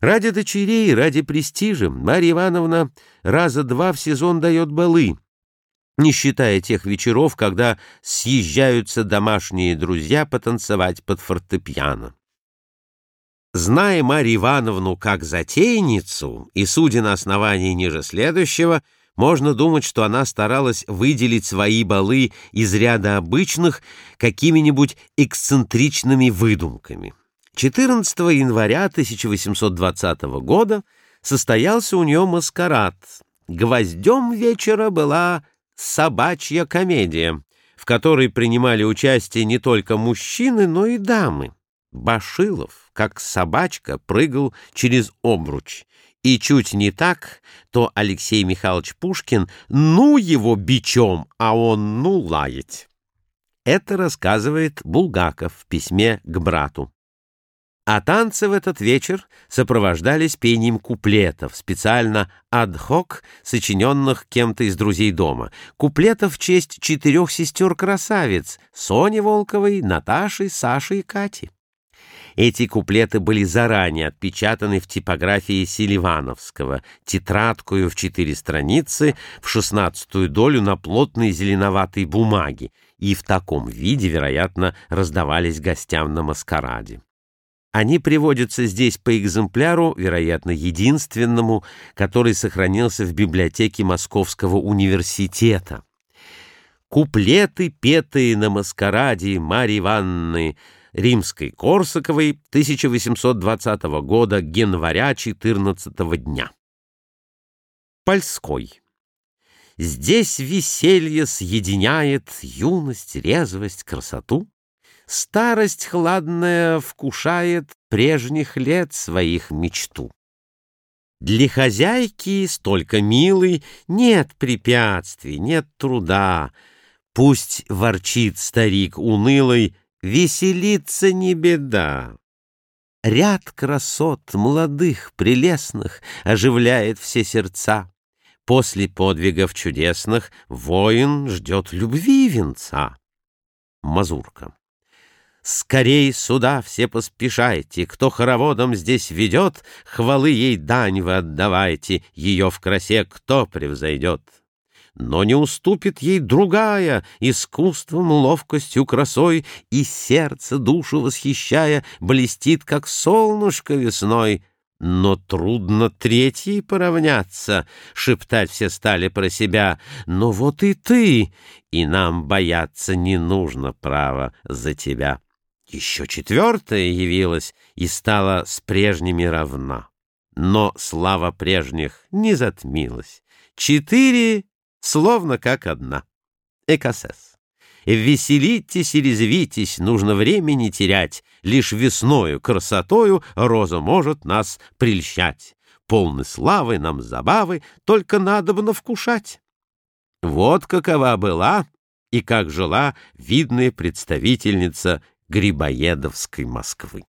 Ради дочерей, ради престижа Марья Ивановна раза два в сезон дает балы, не считая тех вечеров, когда съезжаются домашние друзья потанцевать под фортепиано. Зная Марью Ивановну как затейницу и судя на основании ниже следующего, можно думать, что она старалась выделить свои балы из ряда обычных какими-нибудь эксцентричными выдумками. 14 января 1820 года состоялся у нее маскарад. Гвоздем вечера была собачья комедия, в которой принимали участие не только мужчины, но и дамы. Башилов, как собачка, прыгал через обруч. И чуть не так, то Алексей Михайлович Пушкин ну его бичом, а он ну лаять. Это рассказывает Булгаков в письме к брату. А танцы в этот вечер сопровождались пением куплетов, специально ад-хок, сочиненных кем-то из друзей дома. Куплетов в честь четырех сестер-красавиц — Сони Волковой, Наташи, Саши и Кати. Эти куплеты были заранее отпечатаны в типографии Селивановского, тетрадкою в четыре страницы, в шестнадцатую долю на плотной зеленоватой бумаге, и в таком виде, вероятно, раздавались гостям на маскараде. Они приводятся здесь по экземпляру, вероятно, единственному, который сохранился в библиотеке Московского университета. Куплеты, петые на маскараде Марьи Ивановны Римской Корсаковой 1820 года, января 14 дня. Польской. Здесь веселье съединяет юность, резвость, красоту. Старость хладная вкушает прежних лет своих мечту. Для хозяйки столько милой нет препятствий, нет труда. Пусть ворчит старик унылый, веселиться не беда. Ряд красот молодых, прелестных оживляет все сердца. После подвигов чудесных воин ждет любви венца. Мазурка. Скорей сюда все поспешайте, кто хороводом здесь ведет, хвалы ей дань вы отдавайте, ее в красе кто превзойдет. Но не уступит ей другая, искусством, ловкостью, красой, и сердце, душу восхищая, блестит, как солнышко весной. Но трудно третьей поравняться, шептать все стали про себя. Но вот и ты, и нам бояться не нужно, право, за тебя. Еще четвертая явилась и стала с прежними равна. Но слава прежних не затмилась. Четыре словно как одна. Экосес. Веселитесь и резвитесь, нужно времени терять. Лишь весною, красотою роза может нас прельщать. Полны славы нам забавы, только надобно вкушать. Вот какова была и как жила видная представительница Грибоедовской Москвы.